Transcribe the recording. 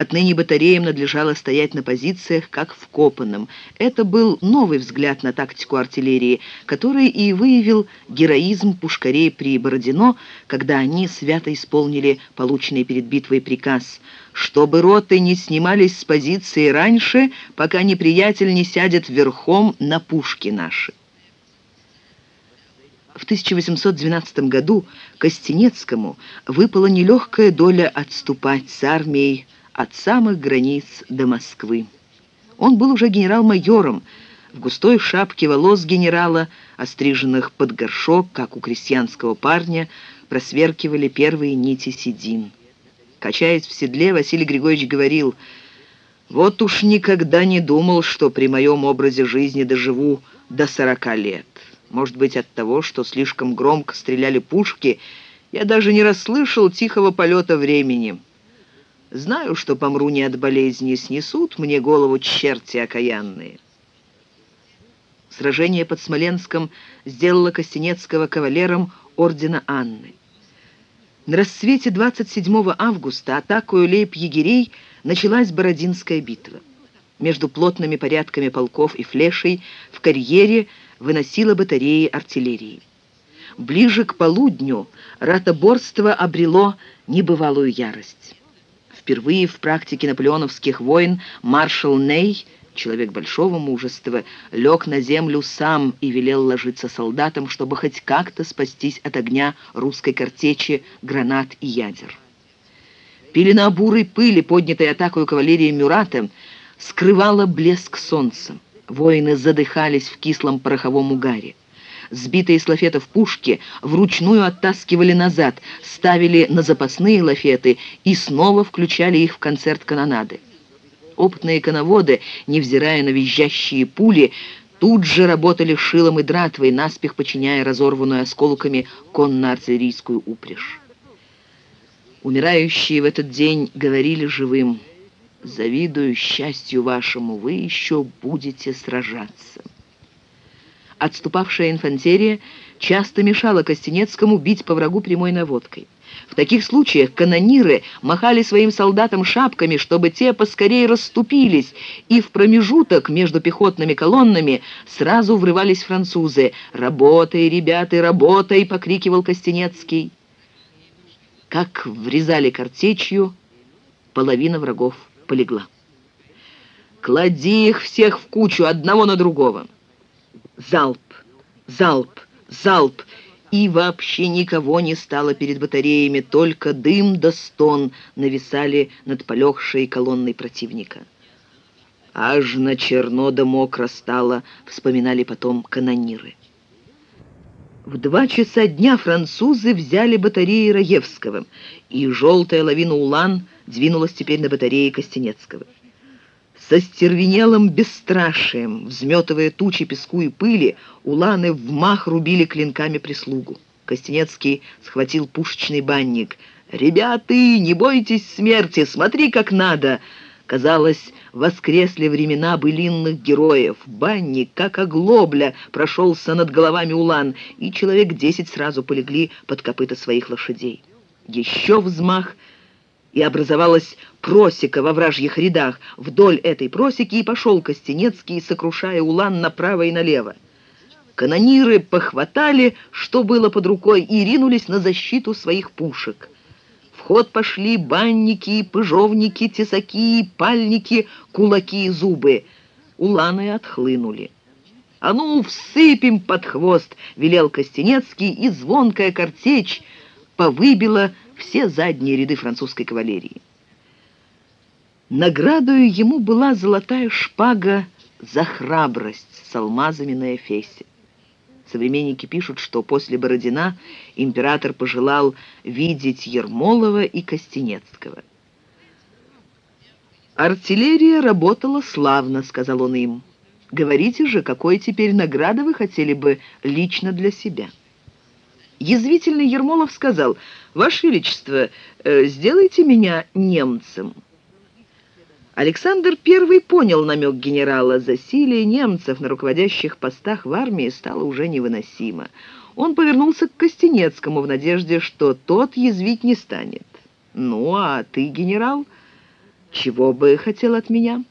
Отныне батареям надлежало стоять на позициях, как вкопанным. Это был новый взгляд на тактику артиллерии, который и выявил героизм пушкарей при Бородино, когда они свято исполнили полученный перед битвой приказ, чтобы роты не снимались с позиции раньше, пока неприятель не сядет верхом на пушки наши. В 1812 году Костенецкому выпала нелегкая доля отступать с армией от самых границ до Москвы. Он был уже генерал-майором, в густой шапке волос генерала, остриженных под горшок, как у крестьянского парня, просверкивали первые нити седин. Качаясь в седле, Василий Григорьевич говорил, «Вот уж никогда не думал, что при моем образе жизни доживу до сорока лет. Может быть, от того, что слишком громко стреляли пушки, я даже не расслышал тихого полета времени». Знаю, что помру не от болезни, снесут мне голову черти окаянные. Сражение под Смоленском сделало Костенецкого кавалером ордена Анны. На рассвете 27 августа атакою лейб-егерей началась Бородинская битва. Между плотными порядками полков и флешей в карьере выносила батареи артиллерии. Ближе к полудню ратоборство обрело небывалую ярость. Впервые в практике наполеоновских войн маршал Ней, человек большого мужества, лег на землю сам и велел ложиться солдатам, чтобы хоть как-то спастись от огня русской картечи, гранат и ядер. Пелена бурой пыли, поднятой атакой кавалерии Мюрата, скрывала блеск солнца. Воины задыхались в кислом пороховом угаре. Сбитые с лафетов пушки вручную оттаскивали назад, ставили на запасные лафеты и снова включали их в концерт канонады. Опытные коноводы, невзирая на визжащие пули, тут же работали шилом и дратвой, наспех подчиняя разорванную осколками конно-артиллерийскую упряжь. Умирающие в этот день говорили живым, «Завидую счастью вашему, вы еще будете сражаться». Отступавшая инфантерия часто мешала Костенецкому бить по врагу прямой наводкой. В таких случаях канониры махали своим солдатам шапками, чтобы те поскорее расступились, и в промежуток между пехотными колоннами сразу врывались французы. «Работай, ребята, работай!» — покрикивал Костенецкий. Как врезали картечью, половина врагов полегла. «Клади их всех в кучу, одного на другого!» Залп, залп, залп, и вообще никого не стало перед батареями, только дым да стон нависали над полегшей колонной противника. Аж на черно да мокро стало, вспоминали потом канониры. В два часа дня французы взяли батареи Раевского, и желтая лавина Улан двинулась теперь на батареи Костенецкого со стервенелым бесстрашием, взметывая тучи песку и пыли, уланы в мах рубили клинками прислугу. Костенецкий схватил пушечный банник. «Ребята, не бойтесь смерти, смотри, как надо!» Казалось, воскресли времена былинных героев. Банник, как оглобля, прошелся над головами улан, и человек десять сразу полегли под копыта своих лошадей. Еще взмах — и образовалась просека во вражьих рядах. Вдоль этой просеки и пошел Костенецкий, сокрушая улан направо и налево. Канониры похватали, что было под рукой, и ринулись на защиту своих пушек. В ход пошли банники, пыжовники, тесаки, пальники, кулаки и зубы. Уланы отхлынули. «А ну, всыпем под хвост!» — велел Костенецкий, и звонкая картечь повыбила все задние ряды французской кавалерии. Наградою ему была золотая шпага за храбрость с алмазами на эфесе. Современники пишут, что после Бородина император пожелал видеть Ермолова и Костенецкого. «Артиллерия работала славно», — сказал он им. «Говорите же, какой теперь награды вы хотели бы лично для себя?» Язвительный Ермолов сказал, «Ваше Величество, э, сделайте меня немцем». Александр I понял намек генерала. Засилие немцев на руководящих постах в армии стало уже невыносимо. Он повернулся к Костенецкому в надежде, что тот язвить не станет. «Ну, а ты, генерал?» Чего бы хотел от меня?»